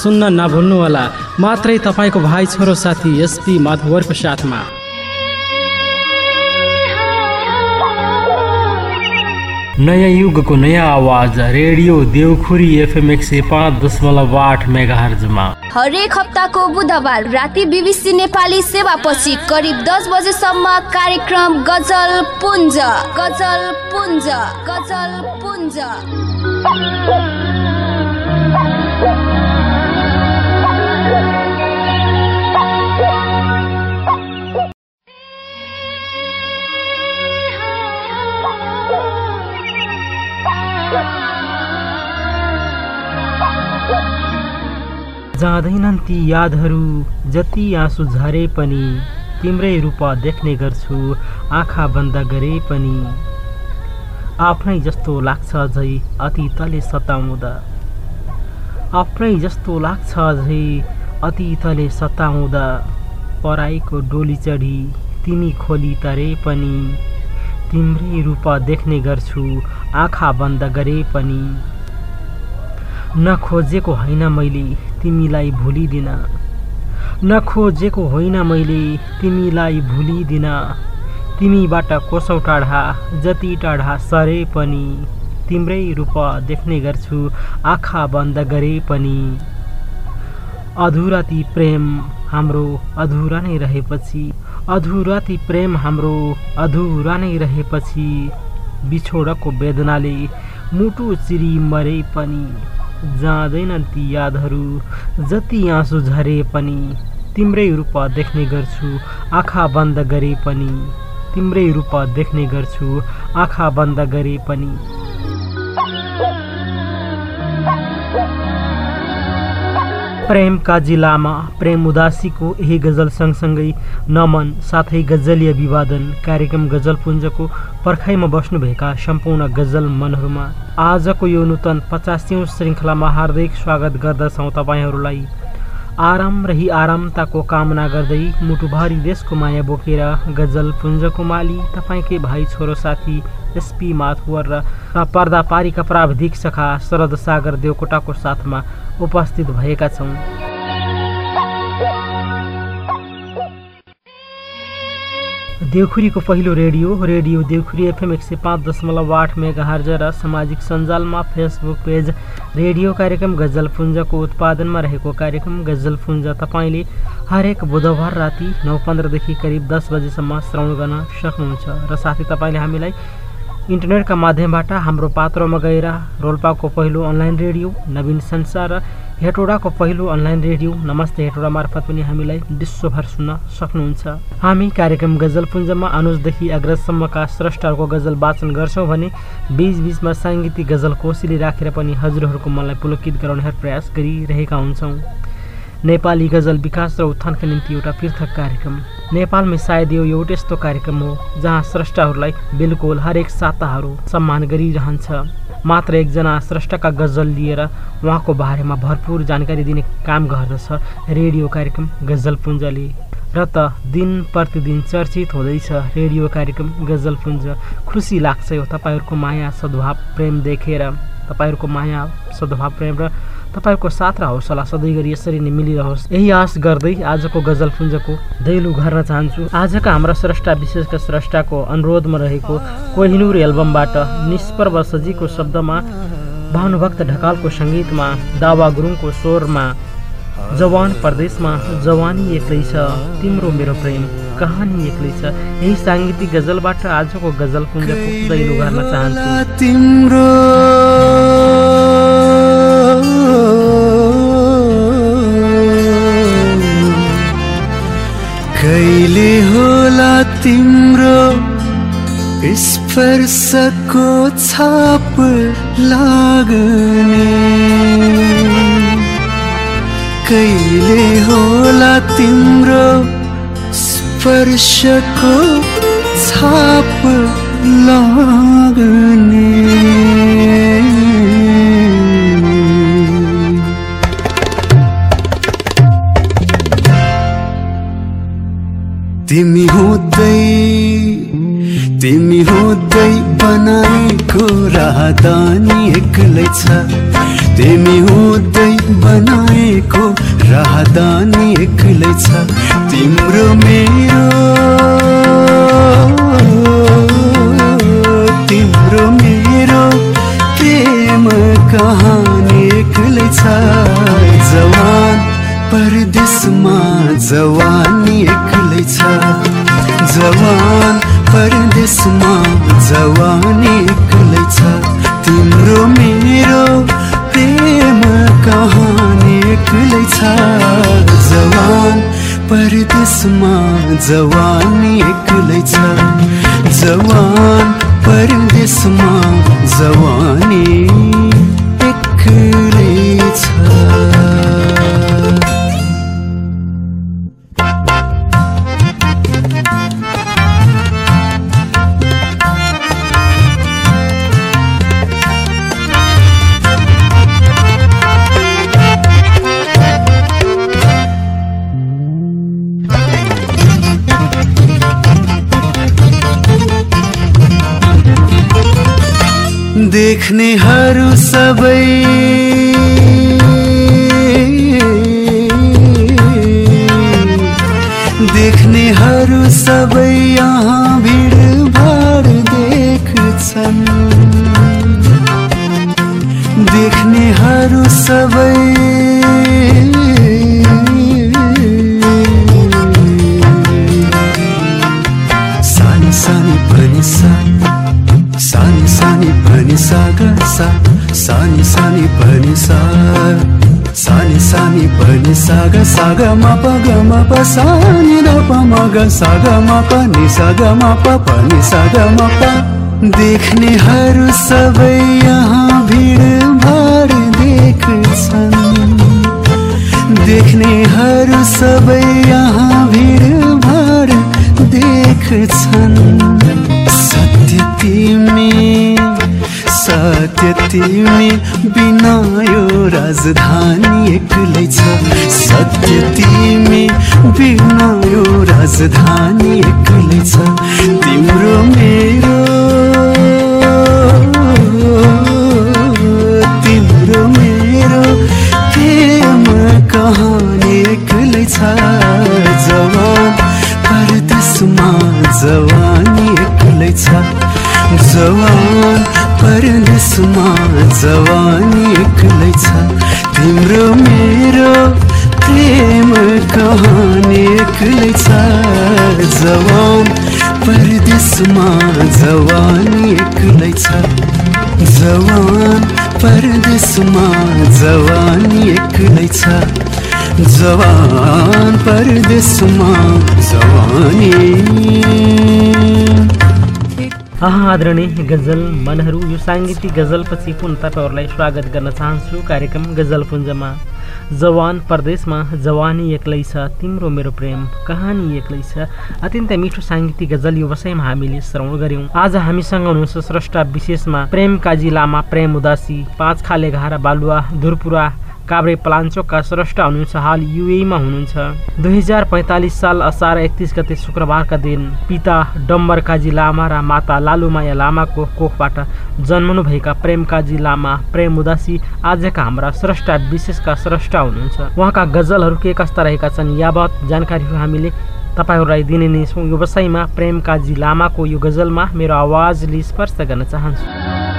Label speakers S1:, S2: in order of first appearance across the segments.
S1: सुन्न नभुल्नुहोला। मात्रै तपाईँको भाइ छोरो साथी एसपी माधवरको साथमा। नयाँ युगको नयाँ आवाज रेडियो देवखुरी एफएम एक सय पाँच दशमलव आठ मेगा हर्जमा
S2: हरेक हप्ताको बुधबार राति बिबिसी नेपाली सेवापछि करिब दस बजेसम्म कार्यक्रम गजल पुञ्ज गजल पुञ्ज गजल पुञ्ज।
S1: जाँदैनन् ती यादहरू जति आँसु झरे पनि तिम्रै रूप देख्ने गर्छु आँखा बन्द गरे पनि। आफ्नै जस्तो लाग्छ अझै अतीतले सताउँदा। आफ्नै जस्तो लाग्छ अझै अतीतले सताउँदा। पराईको डोली चढी तिमी खोली तरे पनि। तिम्रै रूप देख्ने गर्छु आँखा बन्द गरे पनि। नखोजेको होइन मैले तिमीलाई भुलिदिन। नखोजेको होइन मैले तिमीलाई भुलिदिन। तिमीबाट कोसौ टाढा जति टाढा सरे पनि तिम्रै रूप देख्ने गर्छु आँखा बन्द गरे पनि। अधुरा ती प्रेम हाम्रो अधुरा नै रहेपछि अधुरा ती प्रेम हाम्रो अधुरा नै रहेपछि बिछोडको वेदनाले मुटु चिरी मरे पनि। जाँदैनन् ती यादहरू। जति आँसु झरे पनि तिम्रै रूप देख्ने गर्छु आँखा बन्द गरे पनि तिम्रै रूप देख्ने गर्छु आँखा बन्द गरे पनि। प्रेमका जिल्लामा प्रेम उदासीको यही गजल सँगसँगै नमन साथै गजलीय विवादन कार्यक्रम गजलपुञ्जको पर्खाइमा बस्नुभएका सम्पूर्ण गजल मनहरूमा आजको यो नूतन पचासिौँ श्रृङ्खलामा हार्दिक स्वागत गर्दछौँ तपाईँहरूलाई। आराम रही आरामताको कामना गर्दै मुटुभरि देशको माया बोकेर गजल पुञ्जको माली तपाईँकै भाइ छोरो साथी एसपी माथुवर र पर्दा पारीका प्राविधिक सखा शरद सागर देवकोटाको साथमा उपस्थित भएका छौँ। देवखुरीको पहिलो रेडियो रेडियो देवखुरी एफएम एक सय पाँच दशमलव आठ मेगा र सामाजिक सञ्जालमा फेसबुक पेज रेडियो कार्यक्रम गजलपुञ्जको उत्पादनमा रहेको कार्यक्रम गजलपुञ्ज तपाईँले हरेक बुधबार राति नौ पन्ध्रदेखि करिब दस बजीसम्म श्रवण गर्न सक्नुहुन्छ र साथै तपाईँले हामीलाई इन्टरनेटका माध्यमबाट हाम्रो पात्रमा गएर रोल्पाको पहिलो अनलाइन रेडियो नवीन संसार र हेटोडाको पहिलो अनलाइन रेडियो। नमस्ते हेटोडा मार्फत पनि हामीलाई विश्वभर सुन्न सक्नुहुन्छ। हामी कार्यक्रम गजलपुञ्जमा अनुजदेखि अग्रजसम्मका स्रष्टाहरूको गजल वाचन गर्छौँ भने बिचबिचमा साङ्गीतिक गजल कोसिली राखेर पनि हजुरहरूको मनलाई पुलकित गराउने प्रयास गरिरहेका हुन्छौँ। नेपाली गजल विकास र उत्थानका निम्ति एउटा पृथक कार्यक्रम। नेपालमै सायद यो एउटा यस्तो कार्यक्रम हो जहाँ स्रष्टाहरूलाई बिल्कुल हरेक साताहरू सम्मान गरिरहन्छ। मात्र एकजना स्रष्टाका गजल लिएर उहाँको बारेमा भरपुर जानकारी दिने काम गर्दछ। रेडियो कार्यक्रम गजलपुञ्जले र त दिन प्रतिदिन चर्चित हुँदैछ रेडियो कार्यक्रम गजलपुञ्ज खुसी लाग्छ यो तपाईँहरूको माया सद्भाव प्रेम देखेर। तपाईँहरूको माया सद्भाव प्रेम र तपाईँहरूको साथ र हौसला सधैँ गरी यसरी नै मिलिरहोस्। यही आश गर्दै आजको गजलपुञ्जको दैलु गर्न चाहन्छु। आजका हाम्रा स्रष्टा विशेषका स्रष्टाको अनुरोधमा रहेको कोहिनुर एल्बमबाट निष्पर्व सजीको शब्दमा भानुभक्त ढकालको सङ्गीतमा दावा गुरुङको स्वरमा जवान परदेशमा जवानी एक्लै छ तिम्रो मेरो प्रेम कहानी एक्लै छ। यही साङ्गीतिक गजलबाट आजको गजलपुञ्जको दैलो गर्न चाहन्छु। तिम्रो
S3: तिम्रो स्पर्शको छाप लाग्ने। कहिले होला तिम्रो स्पर्शको छाप लाग्ने। तिमी तिमी हुँदै बनाएको राहदानी एक्लै छ। तिमी हुँदै बनाएको राहदानी एक्लै छ। तिम्रो मेरो तिम्रो मेरो प्रेम कहानी एक्लै छ। जवान परदेशमा जवानी एक्लै छ। जवान परदेशमा जवानी एक्लै छ तिम्रो मेरो प्रेम कहानी एक्लै छ जवान परदेशमा जवानी एक्लै छ जवान परदेशमा जवानी। देख्नेहरू सबै सा नि द प ग सा म प नि सा म प प नि सा ग म प देख्नेहरू सबै यहाँ भिडभाड देख्छन्। देख्नेहरू सबै यहाँ भिडभाड देख्छन्। सत्य तिमी सत्य तिमी बिना राजधानी एक्लै छ। सत्य तिमी बिना यो राजधानी एक्लै छ। तिम्रो मेरो तिम्रो मेरो प्रेम कहानी एक्लै छ। जवान परदेशमा जवानी एक्लै छ। जवान परदेशमा जवानी एक्लै छ। तिम्रो मेरो प्रेम कहानी एक्लै छ जवान परदेशमा जवानी एक्लै छ जवान परदेशमा जवानी एक्लै छ जवान परदेशमा जवानी
S1: आदरणीय गजल मनहरू यो साङ्गीतिक गजलपछि पुनः तपाईँहरूलाई स्वागत गर्न चाहन्छु। कार्यक्रम गजल पुञ्जमा। जवान परदेशमा जवानी एक्लै छ तिम्रो मेरो प्रेम कहानी एक्लै छ। अत्यन्तै मिठो साङ्गीतिक गजल यो विषयमा हामीले श्रवण गऱ्यौँ। आज हामीसँग हुनुहुन्छ स्रष्टा विशेषमा प्रेम काजी लामा प्रेम उदासी पाँच खाले घारा बालुवा धुरपुरा काभ्रे पलाञ्चोकका स्रष्टा हुनुहुन्छ हाल युएमा हुनुहुन्छ। दुई हजार पैँतालिस साल असार एकतिस गते शुक्रबारका दिन पिता डम्बर काजी लामा र माता लालुमाया लामाको कोखबाट जन्मनुभएका प्रेम काजी लामा प्रेम उदासी आजका हाम्रा स्रष्टा विशेषका स्रष्टा हुनुहुन्छ। उहाँका गजलहरू के कस्ता रहेका छन् यावत जानकारीहरू हामीले तपाईँहरूलाई दिने नै छौँ। व्यवसायमा प्रेम काजी लामाको यो गजलमा मेरो आवाजले स्पर्श गर्न चाहन्छु।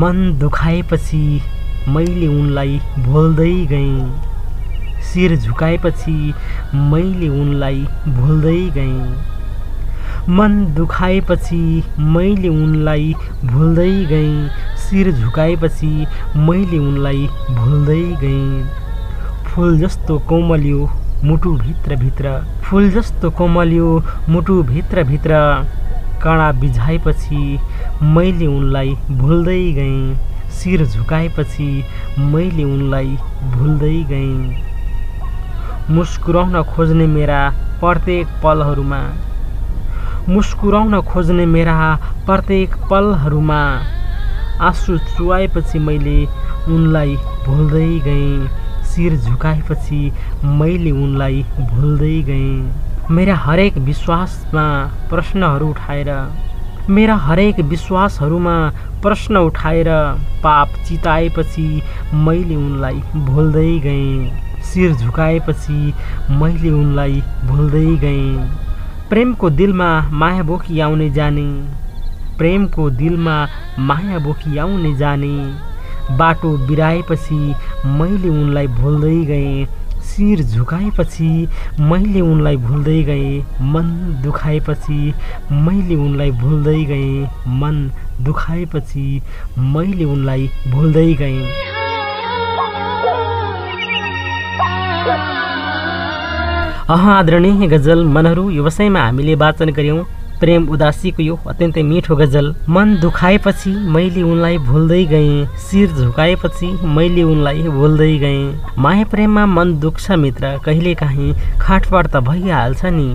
S1: मन दुखाएपछि मैले उनलाई भुल्दै गएँ। शिर झुकाएपछि मैले उनलाई भुल्दै गएँ। मन दुखाएपछि मैले उनलाई भुल्दै गएँ। शिर झुकाएपछि मैले उनलाई भुल्दै गएँ। फुल जस्तो कोमलियो मुटु भित्रभित्र फुल जस्तो कोमलियो मुटु भित्रभित्र काँडा बिझाएपछि मैले उनलाई भुल्दै गएँ। शिर झुकाएपछि मैले उनलाई भुल्दै गएँ। मुस्कुराउन खोज्ने मेरा प्रत्येक पलहरूमा मुस्कुराउन खोज्ने मेरा प्रत्येक पलहरूमा आँसु चुवाएपछि मैले उनलाई भुल्दै गएँ। शिर झुकाएपछि मैले उनलाई भुल्दै गएँ। मेरा हरेक विश्वासमा प्रश्नहरू उठाएर मेरा हरेक विश्वासहरूमा प्रश्न उठाएर पाप चिताएपछि मैले उनलाई भुल्दै गएँ। शिर झुकाएपछि मैले उनलाई भुल्दै गएँ। प्रेमको दिलमा माया बोकी आउने जाने। प्रेमको दिलमा माया बोकी आउने जाने। बाटो बिराएपछि मैले उनलाई भुल्दै गएँ। शिर झुकाएपछि मैले उनलाई भुल्दै गएँ मन दुखाएपछि मैले उनलाई भुल्दै गएँ मन दुखाएपछि मैले उनलाई भुल्दै गएँ। अह आदरणीय गजल मनहरू व्यवसायमा हामीले वाचन गऱ्यौँ। प्रेम उदासीको यो अत्यन्तै मिठो गजल। मन दुखाएपछि मैले उनलाई भुल्दै गएँ। शिर झुकाएपछि मैले उनलाई भुल्दै गएँ। माया प्रेममा मन दुख्छ मित्र कहिलेकाहीँ खाटपाट त भइहाल्छ नि।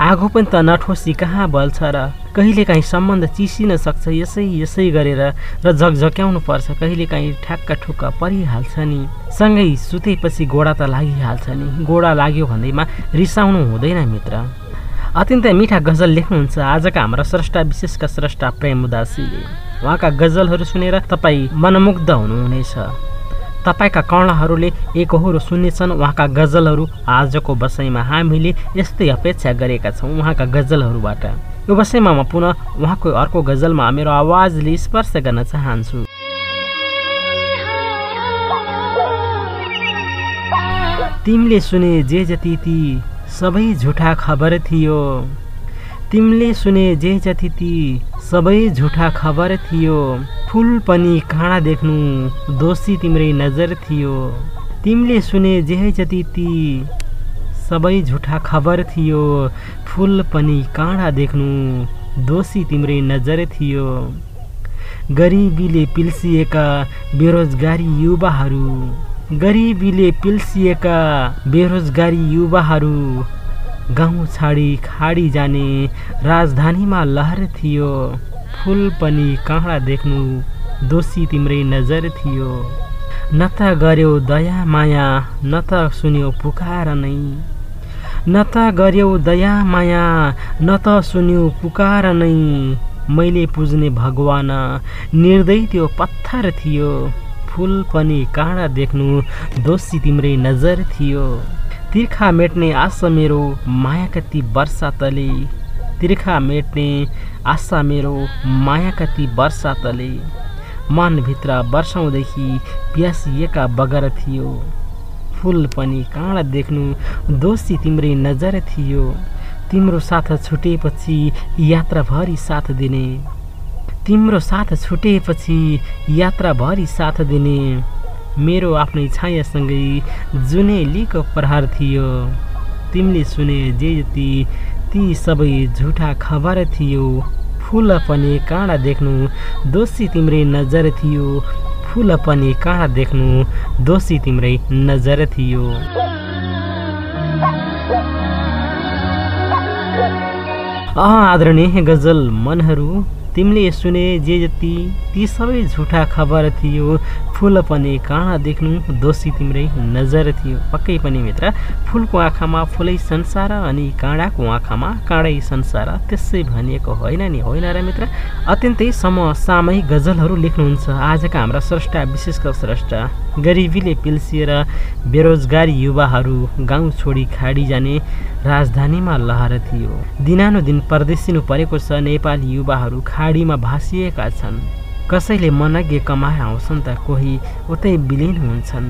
S1: आगो पनि त नठोसी कहाँ बल्छ र कहिलेकाहीँ सम्बन्ध चिसिन सक्छ यसै यसै गरेर र झकझक्याउनु पर्छ कहिलेकाहीँ ठ्याक्क ठुक्क परिहाल्छ नि। सँगै सुतेपछि गोडा त लागिहाल्छ नि। गोडा लाग्यो भन्दैमा रिसाउनु हुँदैन मित्र। अत्यन्तै मिठा गजल लेख्नुहुन्छ। आजका हाम्रा स्रष्टा विशेषका स्रष्टा प्रेम उदासीले। उहाँका गजलहरू सुनेर तपाईँ मनमुग्ध हुनुहुनेछ। तपाईँका कर्णहरूले एकहोरो सुन्नेछन्। उहाँका गजलहरू आजको बसाइमा हामीले यस्तै अपेक्षा गरेका छौँ उहाँका गजलहरूबाट। यो बसाइमा म पुनः उहाँको अर्को गजलमा मेरो आवाजले स्पर्श गर्न चाहन्छु। तिमीले सुने जे जति ती सबै झुठा खबर थियो। तिमीले सुने जे जति ती सबै झुठा खबर थियो। फुल पनि काँडा देख्नु दोषी तिम्रै नजर थियो। तिमीले सुने जे जति ती सबै झुठा खबर थियो। फुल पनि काँडा देख्नु दोषी तिम्रै नजर थियो। गरिबीले पिल्सिएका बेरोजगारी युवाहरू गरिबीले पिल्सिएका बेरोजगारी युवाहरू गाउँ छाडी खाडी जाने राजधानीमा लहर थियो। फुल पनि कहाँ देख्नु दोषी तिम्रै नजर थियो। न त गर्यो दया माया न त सुन्यो पुकार नै। न त गर्यो दया माया न त सुन्यो पुकार नै। मैले पुज्ने भगवान निर्दय त्यो पत्थर थियो। फुल पनि काँडा देख्नु दोषी तिम्रै नजर थियो। तिर्खा मेट्ने आशा मेरो माया कति वर्षा तले तिर्खा मेट्ने आशा मेरो माया कति वर्षा तले मनभित्र वर्षौँदेखि प्यासिएका बगर थियो। फुल पनि काँडा देख्नु दोषी तिम्रै नजर थियो। तिम्रो साथ छुटेपछि यात्राभरि साथ दिने। तिम्रो साथ छुटेपछि यात्राभरि साथ दिने मेरो आफ्नै छायासँगै जुनै लिको प्रहार थियो। तिमीले सुने जे जति ती सबै झुठा खबर थियो। फुल पनि काँडा देख्नु दोषी तिम्रै नजर थियो। फुल पनि काँडा देख्नु दोषी तिम्रै नजर थियो। आदरणीय गजल मनहरू तिमीले सुने जे जति ती सबै झुठा खबर थियो। फुल पनि काँडा देख्नु दोषी तिम्रै नजर थियो। पक्कै पनि मित्र फुलको आँखामा फुलै संसार अनि काँडाको आँखामा काँडै संसार। त्यसै भनिएको होइन नि होइन र मित्र? अत्यन्तै समसामयिक गजलहरू लेख्नुहुन्छ। आजका हाम्रा स्रष्टा विशेषकर स्रष्टा गरिबीले पिल्सिएर बेरोजगारी युवाहरू गाउँ छोडी खाडी जाने राजधानीमा लहर थियो। दिनानुदिन परदेशिनु परेको छ। नेपाली युवाहरू खाडीमा भाँसिएका छन्। कसैले मनज्ञ कमाएर आउँछन् त कोही उतै विलिन हुन्छन्।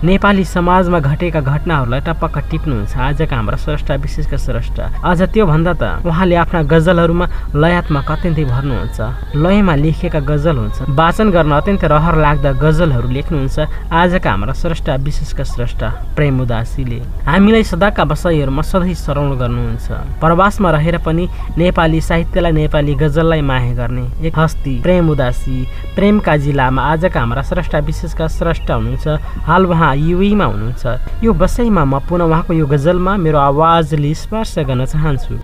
S1: नेपाली समाजमा घटेका घटनाहरूलाई टपक्क टिप्नुहुन्छ। आजका हाम्रा स्रष्टा विशेषका स्रष्टा। अझ त्योभन्दा त उहाँले आफ्ना गजलहरूमा लयात्मक अत्यन्तै भर्नुहुन्छ। लयमा लेखिएका गजल हुन्छ। वाचन गर्न अत्यन्तै रहर लाग्दा गजलहरू लेख्नुहुन्छ आजका हाम्रा स्रष्टा विशेषका स्रष्टा प्रेम उदासीले। हामीलाई सदाका वसाईहरूमा सधैँ स्मरण गर्नुहुन्छ। प्रवासमा रहेर पनि नेपाली साहित्यलाई नेपाली गजललाई माया गर्ने एक हस्ती प्रेम उदासी प्रेमका जिल्लामा आजका हाम्रा स्रष्टा विशेषका स्रष्टा हुनुहुन्छ। हाल उहाँ युएमा हुनुहुन्छ। यो बसाइमा म पुनः उहाँको यो गजलमा मेरो आवाजले स्पर्श गर्न चाहन्छु।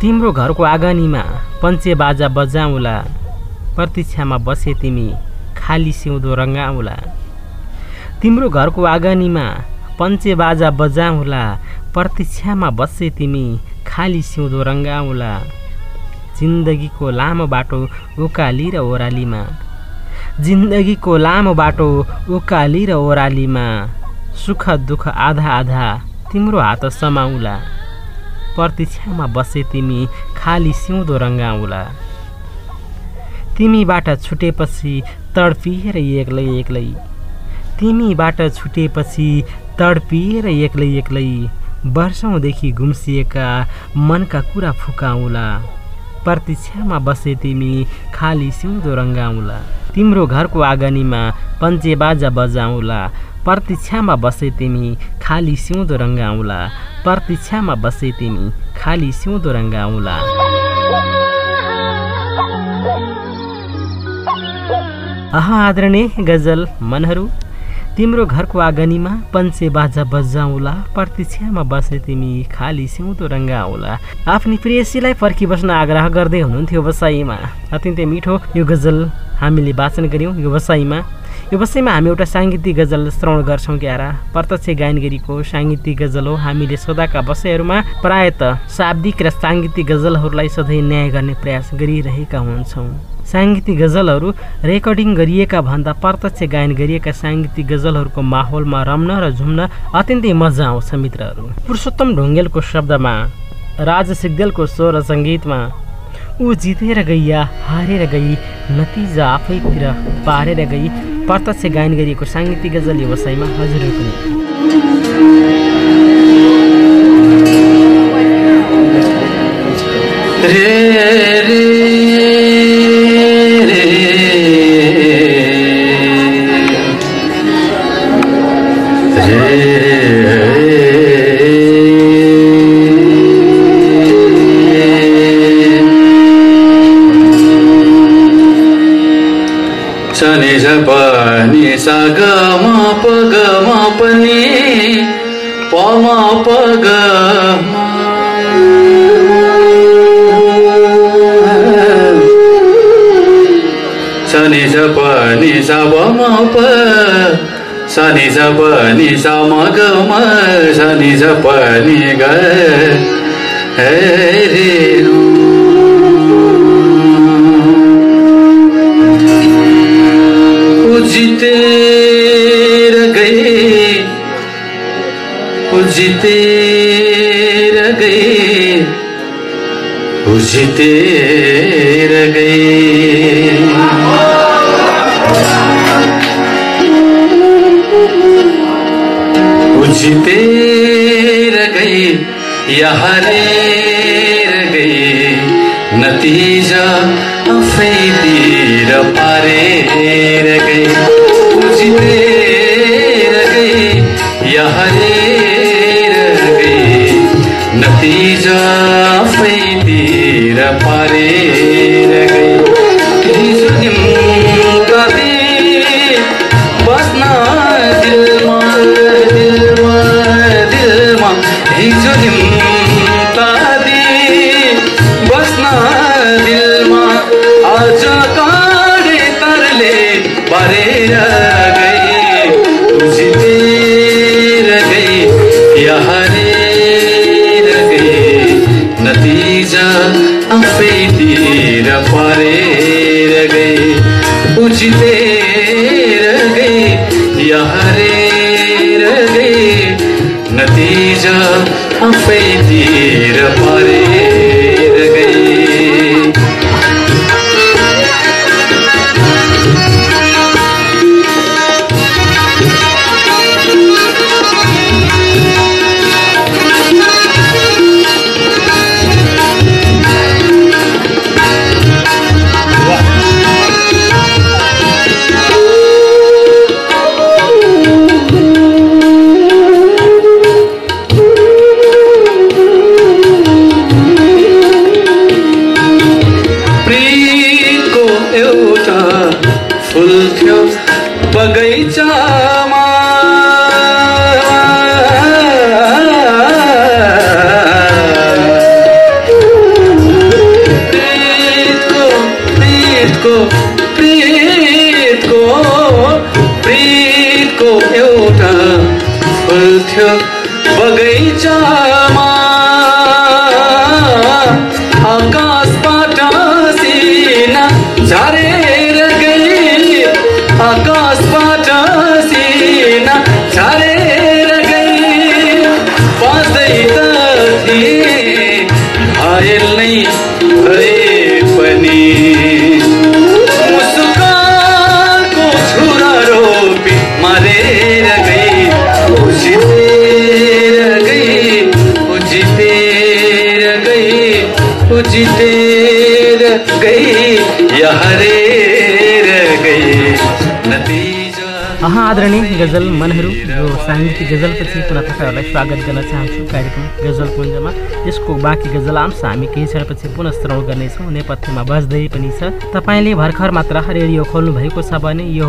S1: तिम्रो घरको आँगनीमा पञ्चे बाजा बजाउँला प्रतीक्षामा बसे तिमी खाली सिउँदो रङ्गाउँला। तिम्रो घरको आँगनीमा पञ्चे बाजा बजाउँला प्रतीक्षामा बसे तिमी खाली सिउँदो रङ्गाउँला। जिन्दगीको लामो बाटो उकाली र ओह्रालीमा। जिन्दगीको लामो बाटो उकाली र ओह्रालीमा। सुख दुःख आधा आधा तिम्रो हात समाउला। प्रतीक्षामा बसे तिमी खाली सिउँदो रङ्गाउला। तिमीबाट छुटेपछि तडपिएर एक्लै एक्लै। तिमीबाट छुटेपछि तडपिएर एक्लै एक्लै। वर्षौँदेखि गुम्सिएका मनका कुरा फुकाउला। प्रतीक्षामा बसे तिमी खाली सिउँदो रङ्गाउला। तिम्रो घरको आँगनीमा पञ्चे बाजा बजाउँला। प्रतीक्षामा बसे तिमी खाली सिउँदो रङ्गाउँला। प्रतीक्षामा बसे तिमी खाली सिउँदो रङ्गाउँला। अह आदरणीय गजल मनहरू तिम्रो घरको आँगनीमा पञ्चे बाजा बजाउँला प्रतीक्षामा बसे तिमी खाली सिउँदो रङ्गाउँला। आफ्नी प्रेयसीलाई पर्खिबस्न आग्रह गर्दै हुनुहुन्थ्यो बसाइमा अत्यन्तै मिठो यो गजल हामीले वाचन गऱ्यौँ यो बसाइमा हामी एउटा साङ्गीतिक गजल श्रवण गर्छौँ क्यारा प्रत्यक्ष गायन गरेको साङ्गीतिक गजल हो। हामीले सदाका बसाइहरूमा प्रायत शाब्दिक र साङ्गीतिक गजलहरूलाई सधैँ न्याय गर्ने प्रयास गरिरहेका हुन्छौँ। साङ्गीतिक गजलहरू रेकर्डिङ गरिएका भन्दा प्रत्यक्ष गायन गरिएका साङ्गीतिक गजलहरूको माहौलमा रम्न र झुम्न अत्यन्तै मजा आउँछ मित्रहरू। पुरुषोत्तम ढुङ्गेलको शब्दमा राज सिग्देलको स्वर सङ्गीतमा ऊ जितेर गइया हारेर गई नतिजा आफैतिर पारेर गई प्रत्यक्ष गायन गरिएको साङ्गीतिक गजल व्यवसायमा हजुरहरू पनि
S4: सनि स पनि स ग म प ग म पनि प म प ग सनि स पनि स ब म प सनि स पनि स म ग म सनि स पनि ग हे रे नु। ऊ जितेर गए ऊ जितेर गए ऊ जितेर गए ऊ जितेर गए या हरेर गए नतिजा आफैतिर पारेर गए ऊ जितेर गए या हरेर गए। नतिजा आफैतिर पारेर गए
S1: गजल मनहरू यो साङ्गीतिक गजलपछि पुनः तपाईँहरूलाई स्वागत गर्न चाहन्छु कार्यक्रम गजल पुञ्जमा यसको बाँकी गजल अंश हामी केही क्षणपछि पुनः श्रवण गर्नेछौँ। नेपथ्यमा बज्दै पनि छ। तपाईँले भर्खर मात्र रेडियो खोल्नु भएको छ भने यो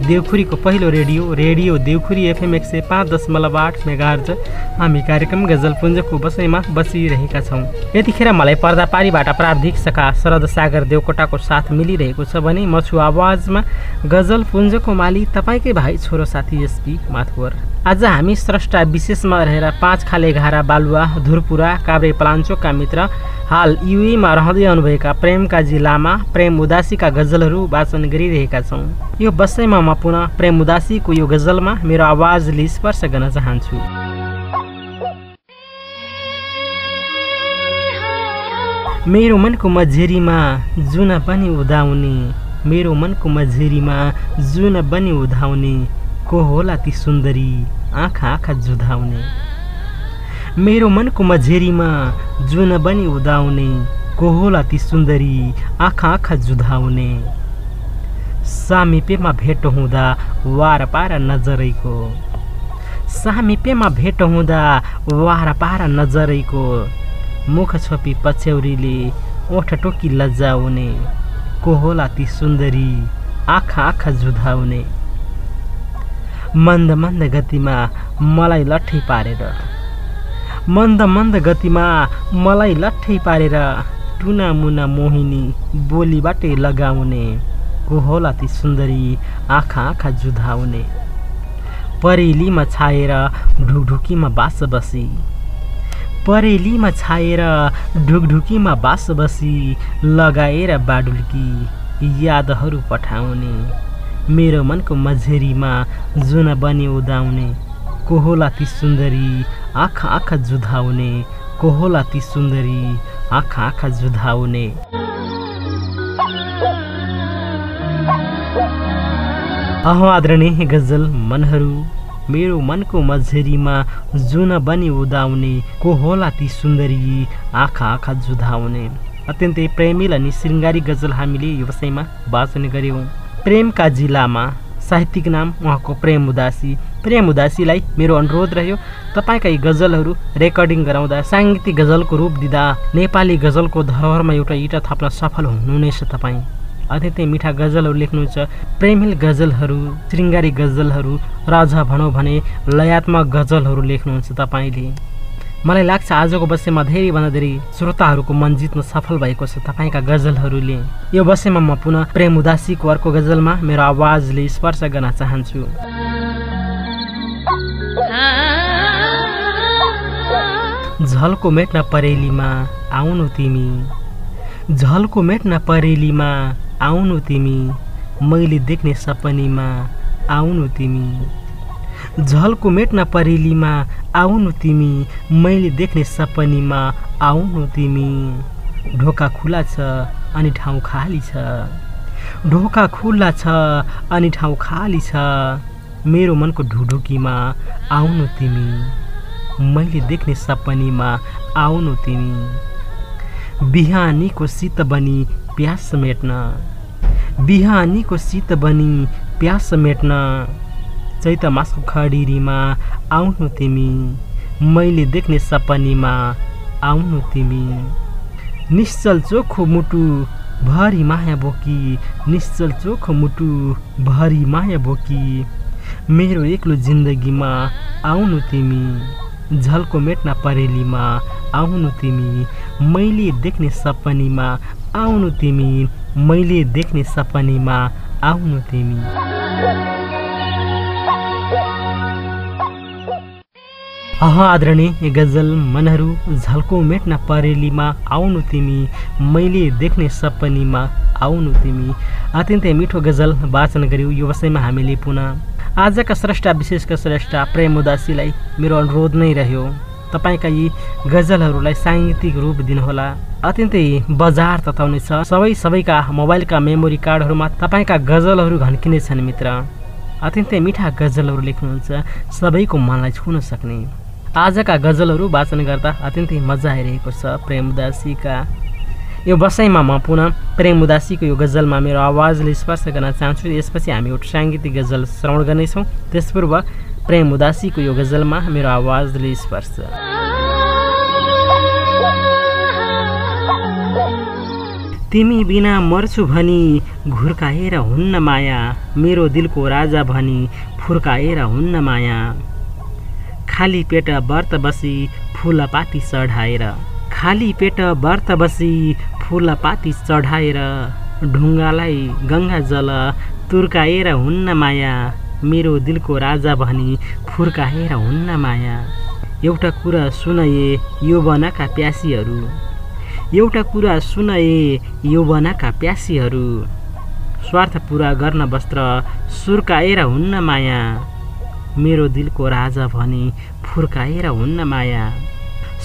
S1: देवखुरीको पहिलो रेडियो रेडियो देवखुरी एफएम एक सय पाँच दशमलव आठ मेगार्ज हामी कार्यक्रम गजलपुञ्जको बसैमा बसिरहेका छौँ। यतिखेर मलाई पर्दापारीबाट प्राविधिक सखा शरद सागर देवकोटाको साथ मिलिरहेको छ भने म छु आवाजमा गजलपुञ्जको माली तपाईँकै भाइ छोरो साथी एसपी माथुवर। आज हामी स्रष्टा विशेषमा रहेर पाँच खाले घारा बालुवा धुरपुरा काभ्रे पलाञ्चोकका मित्र हाल युएमा रहँदै आउनुभएका प्रेमकाजी लामा प्रेम उदासीका गजलहरू वाचन गरिरहेका छौँ। यो बसैमा म पुनः प्रेम उदासीको यो गजलमा मेरो आवाजले स्पर्श गर्न चाहन्छु। मेरो मनको मझेरीमा जुन पनि उदाउने मेरो मनको मझेरीमा जुन पनि उधाउने को होला ती सुन्दरी आँखा आँखा जुधाउने। मेरो मनको मझेरीमा जुन बनी उदाउने को होला ती सुन्दरी आँखा आँखा जुधाउने। सामिपेमा भेट हुँदा वार पार नजरैको सामिपेमा भेट हुँदा वार पार नजरैको। मुख छोपी पछ्यौरीले ओठ टोकी लजाउने को होला ती सुन्दरी आँखा आँखा जुधाउने। मन्द मन्द गतिमा मलाई लट्ठै पारेर। मन्द मन्द गतिमा मलाई लट्ठै पारेर टुना मुना मोहिनी बोलीबाटै लगाउने। को होला ती सुन्दरी आँखा आँखा जुधाउने। परेलीमा छाएर ढुकढुकीमा बास बसी। परेलीमा छाएर ढुकढुकीमा बास बसी लगाएर बाडुल्की यादहरू पठाउने। मेरो मनको मझेरीमा जुन बनी उदाउने को होला ती सुन्दरी आँखा आँखा जुधाउने को होला ती सुन्दरी आँखा आँखा जुधाउने। अह आदरणीय गजल मनहरू मेरो मनको मझेरीमा जुन बनी उदाउने को होला ती सुन्दरी आँखा आँखा जुधाउने। अत्यन्तै प्रेमिल अनि शृङ्गारी गजल हामीले यो विषयमा वाचन गऱ्यौँ प्रेमका जिल्लामा साहित्यिक नाम उहाँको प्रेम उदासी। प्रेम उदासीलाई मेरो अनुरोध रह्यो तपाईँका यी गजलहरू रेकर्डिङ गराउँदा साङ्गीतिक गजलको रूप दिँदा नेपाली गजलको धरोहरमा एउटा इँटा थप्न सफल हुनुहुनेछ तपाईँ। अत्यन्तै मिठा गजलहरू लेख्नुहुन्छ। प्रेमिल गजलहरू शृङ्गारी गजलहरू राजा भनौँ भने लयात्मक गजलहरू लेख्नुहुन्छ तपाईँले। मलाई लाग्छ आजको बसेमा धेरैभन्दा धेरै श्रोताहरूको मन जित्न सफल भएको छ तपाईँका गजलहरूले। यो बसेमा म पुनः प्रेम उदासीको अर्को गजलमा मेरो आवाजले स्पर्श गर्न चाहन्छु। झल्को मेट्न परेलीमा आउनु तिमी। झल्को मेट्न परेलीमा आउनु तिमी। मैले देख्ने सपनीमा आउनु तिमी। झल्को मेट्न परेलीमा आउनु तिमी। मैले देख्ने सपनीमा आउनु तिमी। ढोका खुला छ अनि ठाउँ खाली छ। ढोका खुल्ला छ अनि ठाउँ खाली छ। मेरो मनको ढुढुकीमा आउनु तिमी। मैले देख्ने सपनीमा आउनु तिमी। बिहानीको शीत बनी प्यास मेट्न बिहानीको शीत बनी प्यास मेट्न चैत मासको खडिरीमा आउनु तिमी। मैले देख्ने सपनीमा आउनु तिमी। निश्चल चोखो मुटु भरि माया बोकी। निश्चल चोखो मुटु भरि माया बोकी। मेरो एक्लो जिन्दगीमा आउनु तिमी। झल्को मेट्न परेलीमा। आउनु तिमी मैले देख्ने सपनीमा। आउनु तिमी मैले देख्ने सपनीमा। आउनु तिमी। अह आदरणीय गजल मनहरू झल्को मेट्न परेलीमा। आउनु तिमी मैले देख्ने सपनीमा। आउनु तिमी। अत्यन्तै मिठो गजल वाचन गऱ्यौँ यो विषयमा हामीले पुनः। आजका स्रष्टा विशेषका स्रष्टा प्रेम उदासीलाई मेरो अनुरोध नै रह्यो। तपाईँका यी गजलहरूलाई साङ्गीतिक रूप दिनुहोला। अत्यन्तै बजार तताउनेछ सबै सबैका मोबाइलका मेमोरी कार्डहरूमा तपाईँका गजलहरू घन्किनेछन् मित्र। अत्यन्तै मिठा गजलहरू लेख्नुहुन्छ। सबैको मनलाई छुन सक्ने। आजका गजलहरू वाचन गर्दा अत्यन्तै मजा आइरहेको छ। प्रेम उदासीका यो बसाइमा म पुनः प्रेम उदासीको यो गजलमा मेरो आवाजले स्पर्श गर्न चाहन्छु। यसपछि हामी एउटा साङ्गीतिक गजल श्रवण गर्नेछौँ। त्यसपूर्व प्रेम उदासीको यो गजलमा मेरो आवाजले स्पर्श तिमी बिना मर्छु भनी घुर्काएर हुन्न माया मेरो दिलको राजा भनी फुर्काएर हुन्न माया। खाली पेट व्रत बसी फुलपाती चढाएर। खाली पेट व्रत बसी फुलपाती चढाएर ढुङ्गालाई गङ्गा जल तुर्काएर हुन्न माया। मेरो दिलको राजा भनी फुर्काएर हुन्न माया। एउटा कुरा सुनए यौवनका प्यासीहरू। एउटा कुरा सुनए यौवनका प्यासीहरू। स्वार्थ पुरा गर्न वस्त्र सुर्काएर हुन्न माया। मेरो दिलको राजा भनी फुर्काएर हुन्न माया।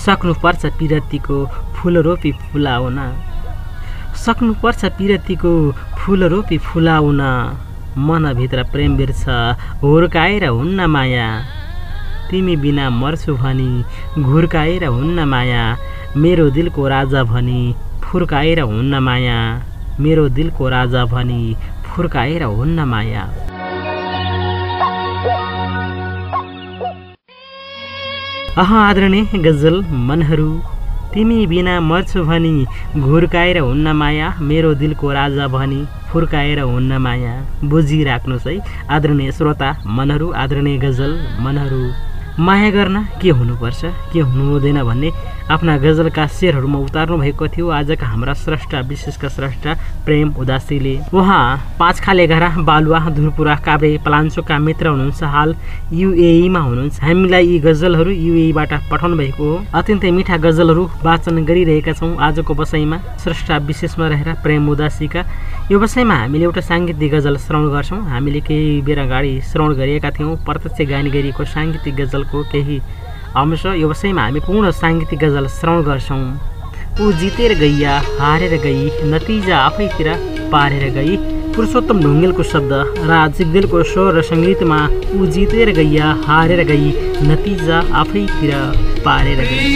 S1: सक्नुपर्छ पिरतीको फुल रोपी फुलाउन। सक्नुपर्छ पिरतीको फुल रोपी फुलाउन। मनभित्र प्रेम बिर्छ हुर्काएर हुन्न माया। तिमी बिना मर्छु भनी घुर्काएर हुन्न माया। मेरो दिलको राजा भनी फुर्काएर हुन्न माया। मेरो दिलको राजा भनी फुर्काएर हुन्न माया। अह आदरणीय गजल मनहरू। तिमी बिना मर्छु भनी घुर्काएर हुन्न माया मेरो दिलको राजा भनी फुर्काएर हुन्न माया। बुझिराख्नुहोस् है आदरणीय श्रोता मनहरू आदरणीय गजल मनहरू। माया गर्न के हुनुपर्छ के हुनु हुँदैन भन्ने आफ्ना गजलका शेरहरूमा उतार्नु भएको थियो। आजका हाम्रा स्रष्टा विशेषका स्रष्टा प्रेम उदासीले। उहाँ पाँच खाले घरा बालुवा धुरपुरा काभ्रे पलाञ्चोकका मित्र हुनुहुन्छ। हाल युएईमा हुनुहुन्छ। हामीलाई यी गजलहरू युएईबाट पठाउनु भएको हो। अत्यन्तै मिठा गजलहरू वाचन गरिरहेका छौँ आजको बसाइमा। स्रष्टा विशेषमा रहेर प्रेम उदासीका। यो बसाइमा हामीले एउटा साङ्गीतिक गजल श्रवण गर्छौँ। हामीले केही बेर अगाडि श्रवण गरिएका थियौँ। प्रत्यक्ष गायन गरिएको साङ्गीतिक गजलको केही यो विषयमा हामी पूर्ण साङ्गीतिक गजल श्रवण गर्छौँ। ऊ जितेर गइया हारेर गई नतिजा आफैतिर पारेर गई। पुरुषोत्तम ढुङ्गेलको शब्द राज सिग्देलको स्वर र सङ्गीतमा ऊ जितेर गइया हारेर गई नतिजा आफैतिर पारेर गई।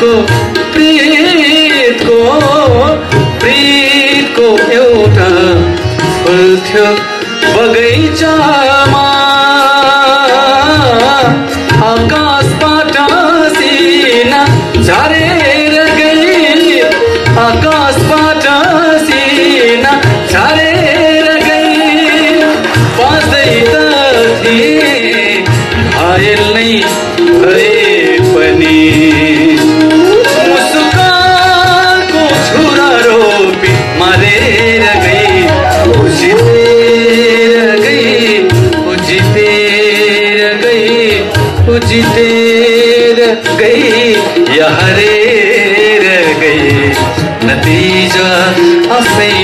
S4: प्रीतको प्रीतको प्रीतको एउटा फुल थियो बगैँचामा। आकाशबाट सिना झरेर गई। आकाशबाट सिना झरेर गई। बाँच्दै त थिए घायल नै भए पनि। नतिजा आफैतिर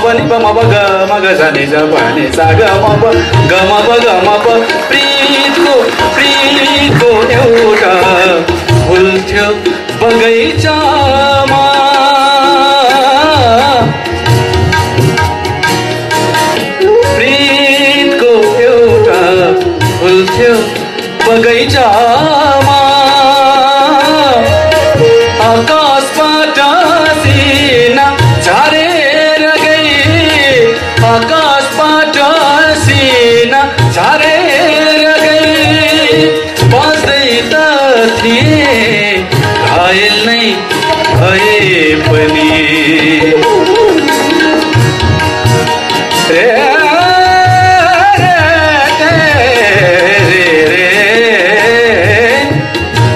S4: ब म ब नि ब म ब ग म ग सा नि सा ब नि सा ग म ब प्रीतको प्रीतको एउटा फुल्थ्यो बगैँचामा प्रेमको एउटा फुल्थ्यो बगैँचामा थिए घायल नै भए पनि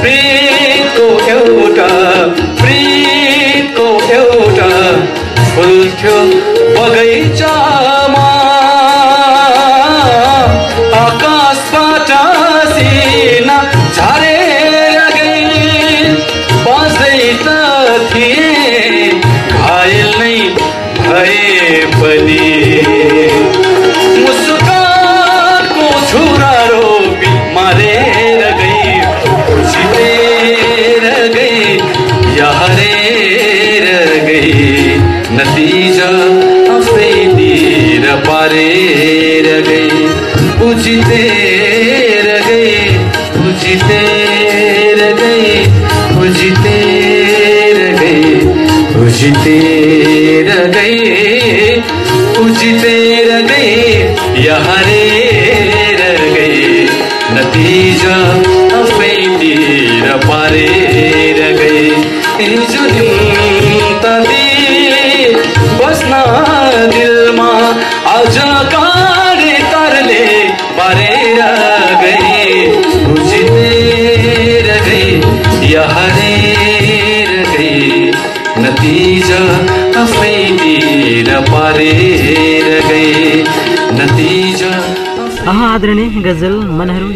S4: प्रीतको एउटा प्रीतको एउटा फुल्थ्यो भए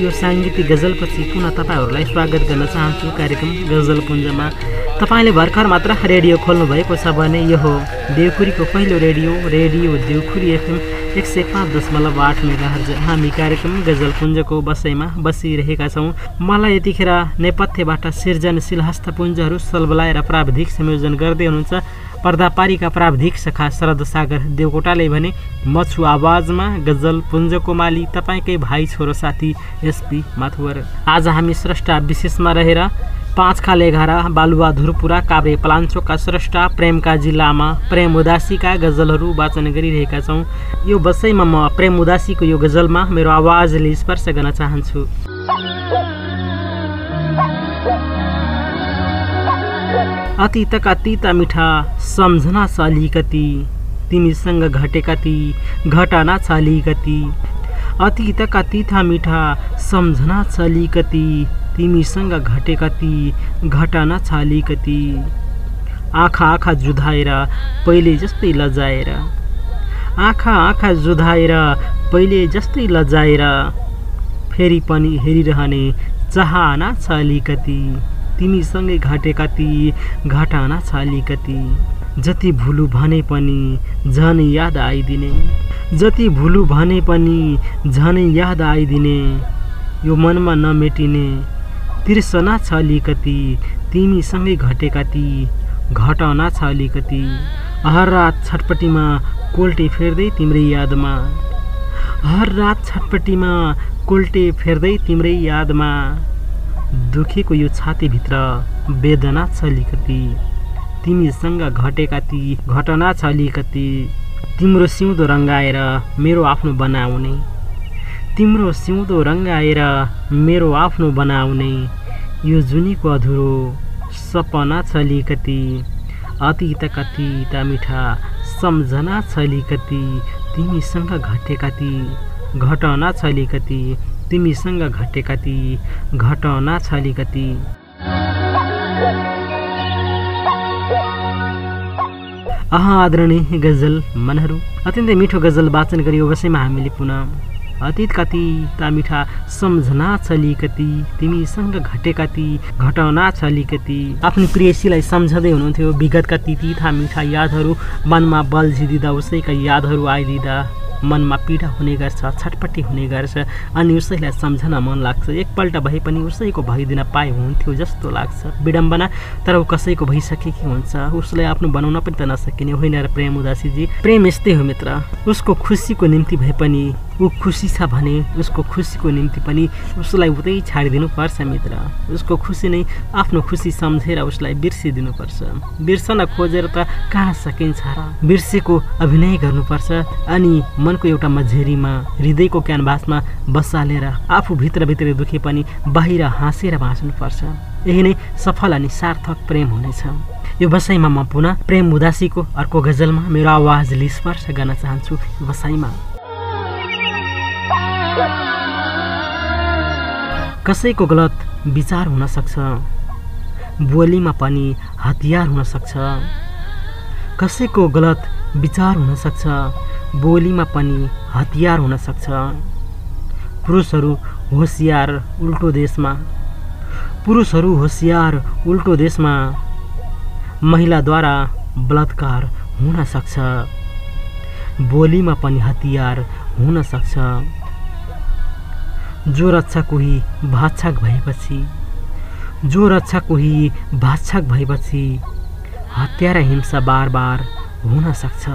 S4: यो
S1: साङ्गीतिक गजलपछि पुनः तपाईँहरूलाई स्वागत गर्न चाहन्छु। कार्यक्रम गजल पुञ्जमा तपाईँले भर्खर मात्र रेडियो खोल्नु भएको छ भने यो हो देवखुरीको पहिलो रेडियो रेडियो देवखुरी एफएम। एक सय पाँच दशमलव आठ मेगाहर्ज हामी कार्यक्रम गजल पुञ्जको बसाइमा बसिरहेका छौँ। मलाई यतिखेर नेपथ्यबाट सृजनशील हस्तपुञ्जहरू सलबलाएर प्राविधिक संयोजन गर्दै हुनुहुन्छ पर्दापारीका प्राविधिक सखा शरद सागर देवकोटाले भने म छु आवाजमा गजल पुञ्जको माली तपाईँकै भाइ छोरो साथी एसपी माथुवर। आज हामी स्रष्टा विशेषमा रहेर पाँच खाल एघार बालुवा धुरपुरा काभ्रे पलाञ्चोकका स्रष्टा प्रेमका जिल्लामा प्रेम उदासीका गजलहरू वाचन गरिरहेका छौँ। यो बसैमा म प्रेम उदासीको यो गजलमा मेरो आवाजले स्पर्श गर्न चाहन्छु। अतीतका तिता मिठा सम्झना छ अलिकति तिमीसँग घटेका ती घटना छ अलिकति। अतीतका तिता मिठा सम्झना छ अलिकति तिमीसँग घटेका ती घटना अलिकति आँखा आँखा जुधाएर पहिले जस्तै लजाएर। आँखा आँखा जुधाएर पहिले जस्तै लजाएर। फेरि पनि हेरिरहने चाहना छ अलिकति तिमीसँगै घटेका ती घटना छ अलिकति जति भुलु भने पनि झनै याद आइदिने। जति भुलु भने पनि झनै याद आइदिने। यो मनमा नमेटिने। तिर्सना छ अलिकति तिमीसँगै घटेका ती घटना छ अलिकति। हर रात छटपट्टिमा कोल्टे फेर्दै तिम्रै यादमा। हर रात छटपट्टिमा कोल्टे फेर्दै तिम्रै यादमा। दुखेको यो छातीभित्र वेदना छ अलिकति। तिमीसँग घटेका ती घटना छ अलिकति। तिम्रो सिउँदो रङ्गाएर मेरो आफ्नो बनाउने। तिम्रो सिउँदो रङ्गाएर मेरो आफ्नो बनाउने। यो जुनीको अधुरो सपना छ अलिकति अतीतका तिता मिठा सम्झना छ अलिकति तिमीसँग घटेका ती घटना छ अलिकति तिमीसँग घटेका ती घटना छ अलिकति अह आदरणीय गजल मनहरू अत्यन्तै मिठो गजल वाचन गरी अवश्यमा हामीले पुनः। अतीतका ती मिठा सम्झना छ अलिकति तिमीसँग घटेका ती घटना छ अलिकति। आफ्नो प्रियसीलाई सम्झँदै हुनुहुन्थ्यो विगतका ती तिथा मिठा यादहरू मनमा बल्झिदिँदा उसैका यादहरू आइदिँदा। मनमा पीडा हुने गर्छ छटपट्टि हुने गर्छ। अनि उसैलाई सम्झन मन लाग्छ। एकपल्ट भए पनि उसैको भइदिन पाए हुन्थ्यो जस्तो लाग्छ। विडम्बना तर ऊ कसैको भइसकेकी हुन्छ? उसलाई आफ्नो बनाउन पनि त नसकिने होइन र प्रेम उदासीजी। प्रेम यस्तै हो मित्र। उसको खुसीको निम्ति भए पनि ऊ खुसी छ भने उसको खुसीको निम्ति पनि उसलाई उतै छाडिदिनु पर्छ मित्र। उसको खुसी नै आफ्नो खुसी सम्झेर उसलाई बिर्सिदिनुपर्छ। बिर्सन खोजेर त कहाँ सकिन्छ र? बिर्सेको अभिनय गर्नुपर्छ। अनि मनको एउटा मझेरीमा हृदयको क्यानभासमा बसालेर आफू भित्रभित्र दुखे पनि बाहिर हाँसेर बाँच्नुपर्छ। यही नै सफल अनि सार्थक प्रेम हुनेछ। यो बसाइमा म पुनः प्रेम उदासीको अर्को गजलमा मेरो आवाजले स्पर्श गर्न चाहन्छु बसाइमा। कसैको गलत विचार हुन सक्छ बोलीमा पनि हतियार हुन सक्छ कसैको गलत विचार हुन सक्छ बोलीमा पनि हतियार हुन सक्छ पुरुषहरू होसियार उल्टो देशमा पुरुषहरू होसियार उल्टो देशमा महिलाद्वारा बलात्कार हुन सक्छ बोलीमा पनि हतियार हुन सक्छ जो रक्षा कोही भाछाक भएपछि जो रक्षा कोही भाछाक भएपछि हत्या र हिंसा बार बार हुन सक्छ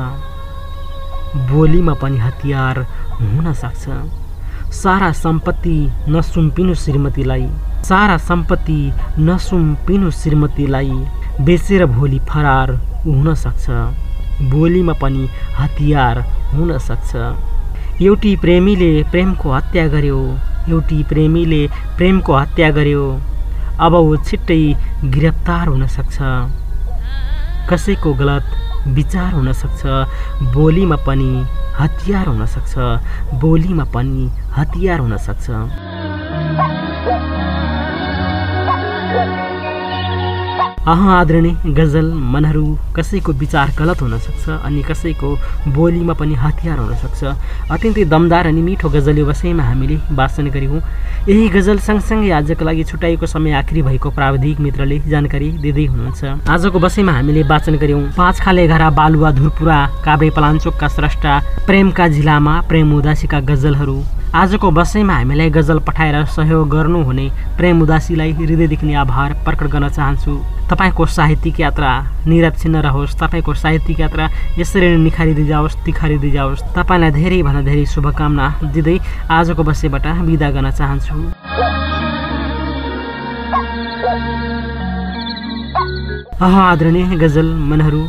S1: बोलीमा पनि हतियार हुन सक्छ सारा सम्पत्ति नसुम्पिनु श्रीमतीलाई। सारा सम्पत्ति नसुम्पिनु श्रीमतीलाई बेचेर भोलि फरार हुन सक्छ बोलीमा पनि हतियार हुन सक्छ एउटी प्रेमीले प्रेमको हत्या गर्यो। एउटी प्रेमीले प्रेमको हत्या गर्यो। अब ऊ छिट्टै गिरफ्तार हुन सक्छ कसैको गलत विचार हुनसक्छ बोलीमा पनि हतियार हुनसक्छ बोलीमा पनि हतियार हुनसक्छ। अह आदरणीय गजल मनहरू कसैको विचार गलत हुनसक्छ अनि कसैको बोलीमा पनि हतियार हुनसक्छ अत्यन्तै दमदार अनि मिठो गजल व्यवसायमा हामीले वाचन गऱ्यौँ यही गजल सँगसँगै आजको लागि छुट्याएको समय आखिरी भएको प्राविधिक मित्रले जानकारी दिँदै हुनुहुन्छ। आजको बसैमा हामीले वाचन गऱ्यौँ पाँच खाले घरा बालुवा धुरपुरा काभ्रे पलाञ्चोकका स्रष्टा प्रेमका जिल्लामा प्रेम उदासीका गजलहरू। आजको बसैमा हामीलाई गजल पठाएर सहयोग गर्नुहुने प्रेम उदासीलाई हृदयदेखि आभार प्रकट गर्न चाहन्छु। तपाईँको साहित्यिक यात्रा निरक्षिन्न रहोस् तपाईँको साहित्यिक यात्रा यसरी नै निखारिँदै जाओस् तिखारिँदै जाओस्। तपाईँलाई धेरैभन्दा धेरै शुभकामना दिँदै आजको बसैबाट बिदा गर्न चाहन्छु। अह आदरणीय गजल मनहरू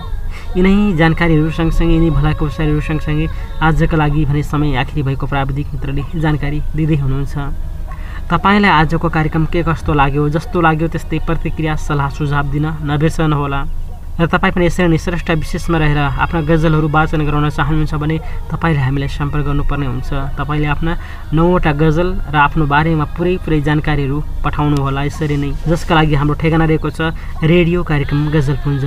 S1: यिनै जानकारीहरू सँगसँगै यिनै भलाको सँगसँगै आजका लागि भने समय आखिरी भएको प्राविधिक मित्रले जानकारी दिँदै हुनुहुन्छ। तपाईँलाई आजको कार्यक्रम के कस्तो लाग्यो जस्तो लाग्यो त्यस्तै प्रतिक्रिया सल्लाह सुझाव दिन नबिर्सनुहोला र तपाईँ पनि यसरी नै श्रेष्ठ विशेषमा रहेर आफ्ना गजलहरू वाचन गराउन चाहनुहुन्छ भने तपाईँले हामीलाई सम्पर्क गर्नुपर्ने हुन्छ। तपाईँले आफ्ना नौवटा गजल र आफ्नो बारेमा पुरै पुरै जानकारीहरू पठाउनुहोला यसरी नै। जसका लागि हाम्रो ठेगाना रहेको छ रेडियो कार्यक्रम गजलपुञ्ज।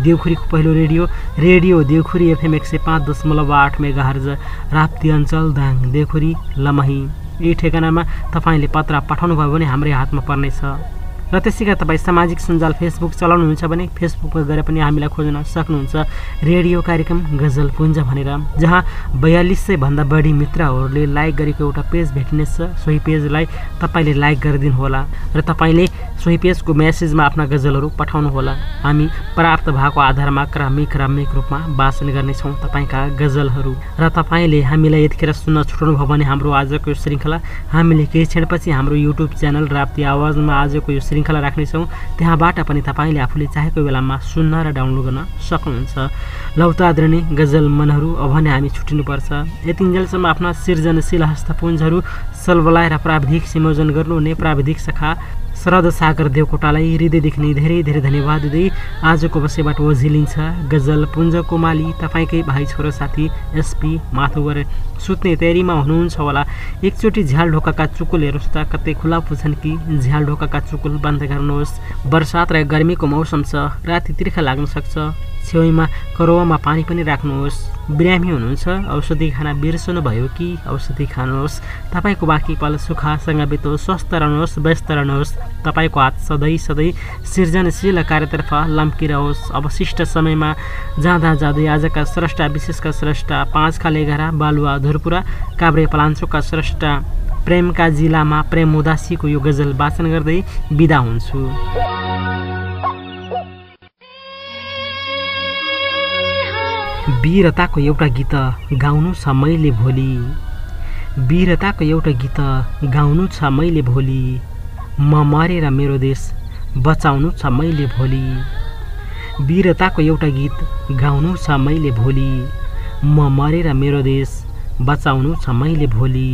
S1: देउखुरीको पहिलो रेडियो रेडियो देउखुरी एफएम एक सय पाँच दशमलव आठ मेगा हर्ज राप्ती अञ्चल दाङ देउखुरी लमही। यही ठेगानामा तपाईँले पत्र पठाउनुभयो भने हाम्रै हातमा पर्नेछ। र त्यसै गरी तपाईँ सामाजिक सञ्जाल फेसबुक चलाउनुहुन्छ भने फेसबुकमा गएर पनि हामीलाई खोज्न सक्नुहुन्छ रेडियो कार्यक्रम गजल पुञ्ज भनेर जहाँ बयालिस सयभन्दा बढी मित्रहरूले लाइक गरेको एउटा पेज भेटिनेछ। सोही पेजलाई तपाईँले लाइक गरिदिनु होला र तपाईँले सोही पेजको मेसेजमा आफ्ना गजलहरू पठाउनुहोला। हामी प्राप्त भएको आधारमा क्रमिक क्रमिक रूपमा वाचन गर्नेछौँ तपाईँका गजलहरू। र तपाईँले हामीलाई यतिखेर सुन्न छुटाउनु भयो भने हाम्रो आजको यो श्रृङ्खला हामीले केही क्षणपछि हाम्रो युट्युब च्यानल राप्ती आवाजमा आजको यो श्रृङ्खला राख्नेछौँ। त्यहाँबाट पनि तपाईँले आफूले चाहेको बेलामा सुन्न र डाउनलोड गर्न सक्नुहुन्छ। लौताद्रणी गजल मनहरू अब नै हामी छुट्टिनुपर्छ यतिन्जेलसम्म आफ्ना सृजनशील हस्तपुञ्जहरू सलबलाएर प्राविधिक संयोजन गर्नुहुने प्राविधिक शाखा शरद सागर देवकोटालाई हृदयदेखि नै धेरै धेरै धन्यवाद दिँदै आजको बसेबाट ओझिलिन्छ गजल पुञ्ज कुमाली तपाईँकै भाइ छोरो साथी एसपी माथुवर सुत्ने तयारीमा हुनुहुन्छ होला। एकचोटि झ्याल ढोकाका चुकुल हेर्नुहोस् त कतै खुला पुछन् कि? झ्याल ढोकाका चुकुल बन्द गर्नुहोस्। बर्सात र गर्मीको मौसम छ राति तिर्खा लाग्न सक्छ। छेउमा करोवामा पानी पनि राख्नुहोस्। बिरामी हुनुहुन्छ। औषधि खाना बिर्सनु भयो कि? औषधि खानुहोस्। तपाईँको बाँकी पल सुखसँग बितोस् स्वस्थ रहनुहोस् व्यस्त रहनुहोस्। तपाईँको हात सधैँ सधैँ सृजनशील कार्यतर्फ लम्किरहोस्। अवशिष्ट समयमा जाँदा जाँदै आजका स्रष्टा विशेषका स्रष्टा पाँच खाल एघार बालुवा धुरपुरा काभ्रे पलाञ्चोकका स्रष्टा प्रेमका जिल्लामा प्रेम उदासीको यो गजल वाचन गर्दै बिदा हुन्छु। वीरताको एउटा गीत गाउनु छ मैले भोलि। वीरताको एउटा गीत गाउनु छ मैले भोलि। म मरेर मेरो देश बचाउनु छ मैले भोलि। वीरताको एउटा गीत गाउनु छ मैले भोलि। म मरेर मेरो देश बचाउनु छ मैले भोलि।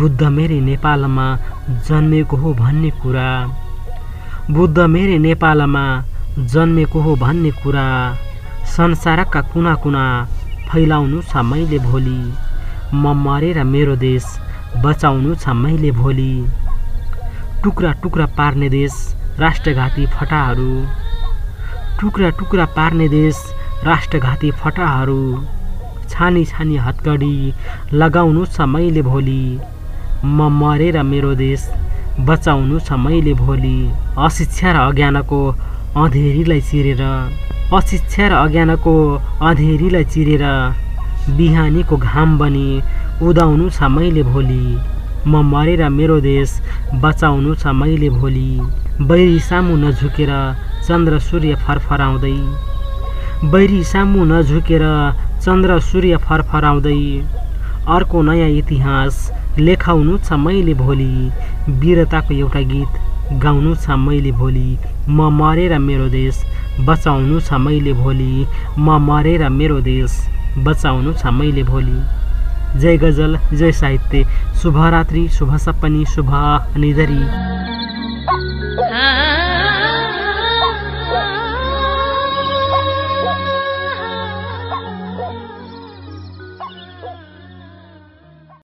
S1: बुद्ध मेरे नेपालमा जन्मेको हो भन्ने कुरा। बुद्ध मेरे नेपालमा जन्मेको हो भन्ने कुरा। संसारका कुना कुना फैलाउनु छ मैले भोलि। म मरेर मेरो देश बचाउनु छ मैले भोलि। टुक्रा टुक्रा पार्ने देश राष्ट्रघाती फटाहरू। टुक्रा टुक्रा पार्ने देश राष्ट्रघाती फटाहरू। छानी छानी हतकडी लगाउनु छ मैले भोलि। म मरेर मेरो देश बचाउनु छ मैले भोलि। अशिक्षा र अज्ञानको अँधेरीलाई चिरेर अशिक्षा र अज्ञानको अँधेरीलाई चिरेर बिहानीको घाम बनी उदाउनु छ मैले भोलि। म मरेर मेरो देश बचाउनु छ मैले भोलि। बैरी सामु नझुकेर चन्द्र सूर्य फरफराउँदै। बैरी सामु नझुकेर चन्द्र सूर्य फरफराउँदै। अर्को नयाँ इतिहास लेखाउनु छ मैले भोलि। वीरताको एउटा गीत गाउनु छ मैले भोलि। म मरेर मेरो देश बचाउनु छ मैले भोलि। म मरेर मेरो देश बचाउनु छ मैले भोलि। जय गजल जय साहित्य। शुभरात्रि शुभ सपनी शुभ निधरी।